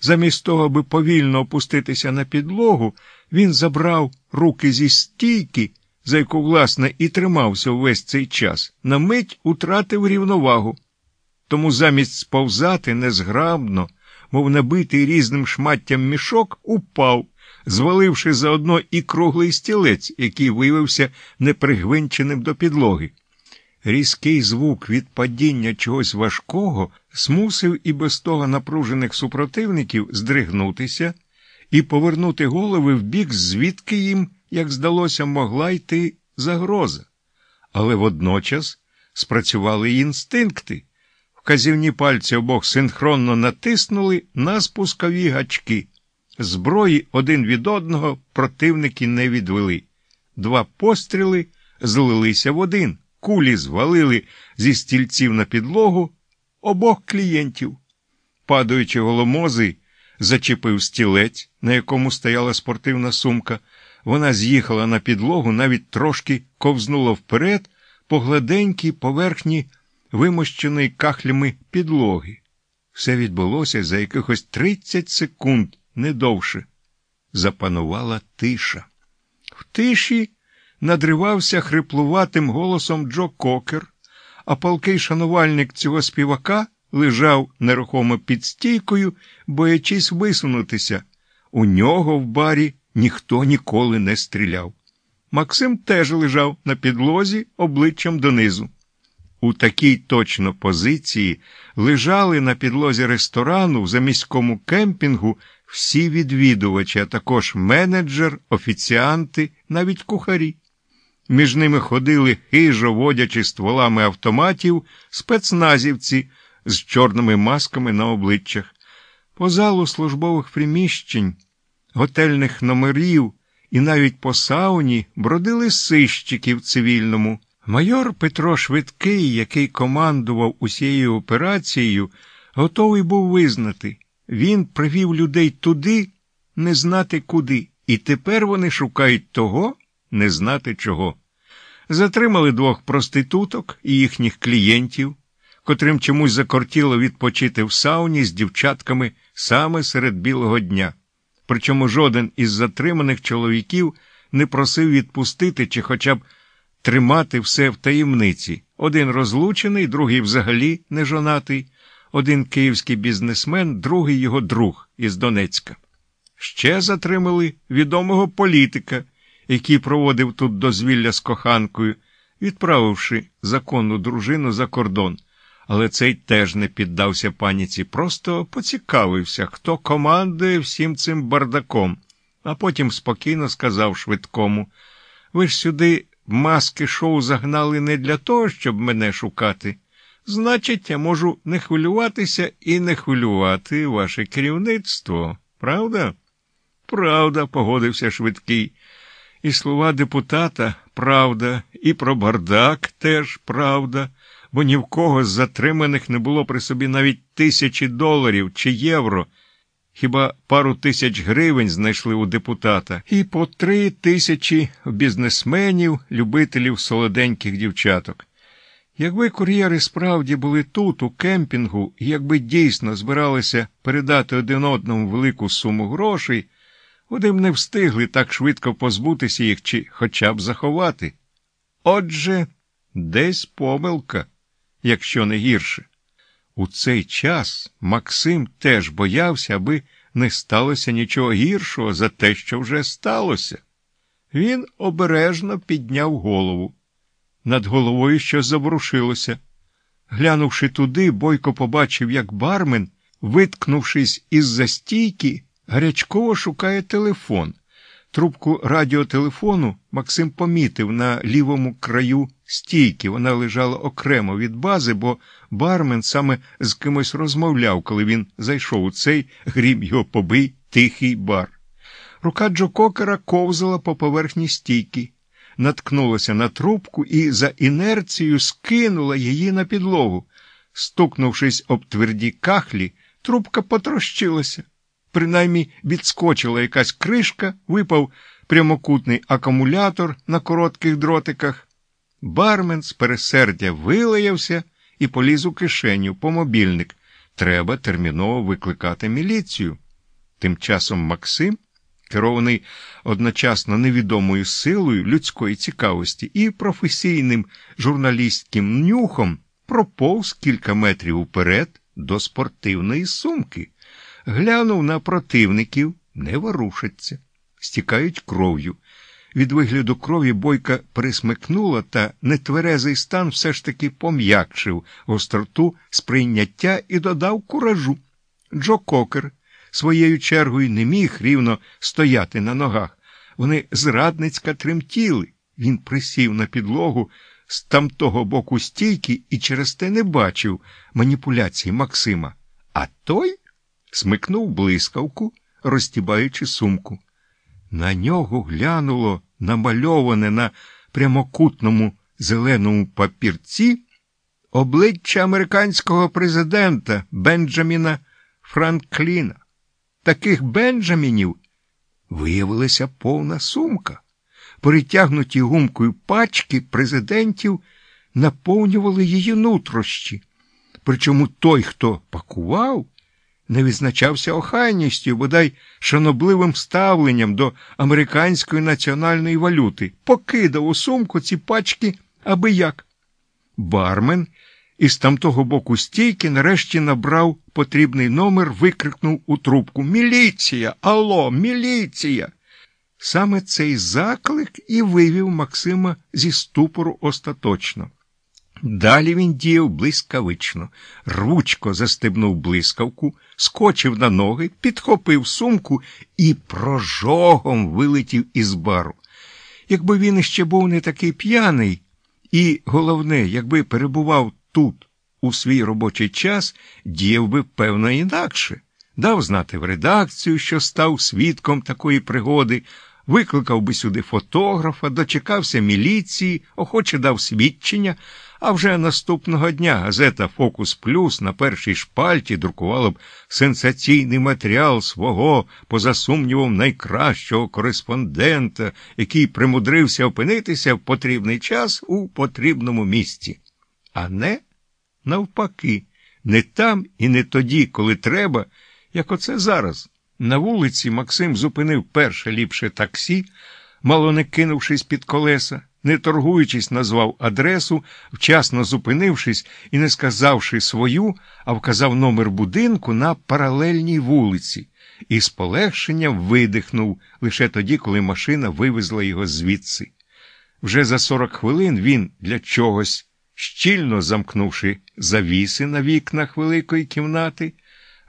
Замість того, аби повільно опуститися на підлогу, він забрав руки зі стійки, за яку, власне, і тримався увесь цей час, на мить утратив рівновагу. Тому замість сповзати незграбно, мов набитий різним шматтям мішок, упав, зваливши заодно і круглий стілець, який виявився непригвинченим до підлоги. Різкий звук від падіння чогось важкого змусив і без того напружених супротивників здригнутися і повернути голови в бік, звідки їм, як здалося, могла йти загроза. Але водночас спрацювали й інстинкти. Вказівні пальці обох синхронно натиснули на спускові гачки. Зброї один від одного противники не відвели. Два постріли злилися в один. Кулі звалили зі стільців на підлогу обох клієнтів. Падаючи голомози, зачепив стілець, на якому стояла спортивна сумка. Вона з'їхала на підлогу, навіть трошки ковзнула вперед по гладенькій поверхні вимощеної кахлями підлоги. Все відбулося за якихось 30 секунд, не довше. Запанувала тиша. В тиші надривався хриплуватим голосом Джо Кокер, а палкий шанувальник цього співака лежав нерухомо під стійкою, боячись висунутися. У нього в барі ніхто ніколи не стріляв. Максим теж лежав на підлозі обличчям донизу. У такій точно позиції лежали на підлозі ресторану в заміському кемпінгу всі відвідувачі, а також менеджер, офіціанти, навіть кухарі. Між ними ходили хижо водячи стволами автоматів, спецназівці з чорними масками на обличчях. По залу службових приміщень, готельних номерів і навіть по сауні бродили сищики в цивільному. Майор Петро Швидкий, який командував усією операцією, готовий був визнати. Він привів людей туди, не знати куди, і тепер вони шукають того, не знати чого. Затримали двох проституток і їхніх клієнтів, котрим чомусь закортіло відпочити в сауні з дівчатками саме серед білого дня. Причому жоден із затриманих чоловіків не просив відпустити чи хоча б тримати все в таємниці. Один розлучений, другий взагалі нежонатий, один київський бізнесмен, другий його друг із Донецька. Ще затримали відомого політика який проводив тут дозвілля з коханкою, відправивши законну дружину за кордон. Але цей теж не піддався паніці, просто поцікавився, хто командує всім цим бардаком, а потім спокійно сказав швидкому ви ж сюди маски шоу загнали не для того, щоб мене шукати. Значить, я можу не хвилюватися і не хвилювати ваше керівництво, правда? Правда, погодився швидкий. І слова депутата правда, і про бардак теж правда, бо ні в кого з затриманих не було при собі навіть тисячі доларів чи євро. Хіба пару тисяч гривень знайшли у депутата, і по три тисячі бізнесменів, любителів солоденьких дівчаток. Якби кур'єри справді були тут, у кемпінгу, і якби дійсно збиралися передати один одному велику суму грошей. Вони б не встигли так швидко позбутися їх чи хоча б заховати. Отже, десь помилка, якщо не гірше. У цей час Максим теж боявся, аби не сталося нічого гіршого за те, що вже сталося. Він обережно підняв голову. Над головою щось заворушилося. Глянувши туди, Бойко побачив, як бармен, виткнувшись із застійки, Гарячково шукає телефон. Трубку радіотелефону Максим помітив на лівому краю стійки. Вона лежала окремо від бази, бо бармен саме з кимось розмовляв, коли він зайшов у цей грім його побий тихий бар. Рука Джо Кокера ковзала по поверхні стійки, наткнулася на трубку і за інерцією скинула її на підлогу. Стукнувшись об тверді кахлі, трубка потрощилася принаймні відскочила якась кришка, випав прямокутний акумулятор на коротких дротиках. Бармен з пересердя вилаявся і поліз у кишеню по мобільник. Треба терміново викликати міліцію. Тим часом Максим, керований одночасно невідомою силою людської цікавості і професійним журналістським нюхом, проповз кілька метрів уперед до спортивної сумки, глянув на противників, не ворушаться, стікають кров'ю. Від вигляду крові бойка присмикнула, та нетверезий стан все ж таки пом'якшив гостроту сприйняття і додав куражу. Джо Кокер своєю чергою не міг рівно стояти на ногах. Вони зрадницька тремтіли. Він присів на підлогу з тамтого боку стійки і через те не бачив маніпуляції Максима. А той смикнув блискавку, розтібаючи сумку. На нього глянуло намальоване на прямокутному зеленому папірці обличчя американського президента Бенджаміна Франкліна. Таких Бенджамінів виявилася повна сумка. Перетягнуті гумкою пачки президентів наповнювали її нутрощі. Причому той, хто пакував, не відзначався охайністю, бодай шанобливим ставленням до американської національної валюти, покидав у сумку ці пачки аби як. Бармен із тамтого боку стійки нарешті набрав потрібний номер, викрикнув у трубку Міліція! Алло, міліція! Саме цей заклик і вивів Максима зі ступору остаточно. Далі він діяв блискавично, ручко застебнув блискавку, скочив на ноги, підхопив сумку і прожогом вилетів із бару. Якби він іще був не такий п'яний, і, головне, якби перебував тут у свій робочий час, діяв би, певно, інакше, дав знати в редакцію, що став свідком такої пригоди, викликав би сюди фотографа, дочекався міліції, охоче дав свідчення. А вже наступного дня газета Фокус Плюс на першій шпальті друкувала б сенсаційний матеріал свого, поза сумнівом, найкращого кореспондента, який примудрився опинитися в потрібний час у потрібному місці. А не навпаки, не там і не тоді, коли треба, як оце зараз. На вулиці Максим зупинив перше ліпше таксі, мало не кинувшись під колеса не торгуючись, назвав адресу, вчасно зупинившись і не сказавши свою, а вказав номер будинку на паралельній вулиці, і з полегшенням видихнув лише тоді, коли машина вивезла його звідси. Вже за сорок хвилин він для чогось, щільно замкнувши завіси на вікнах великої кімнати,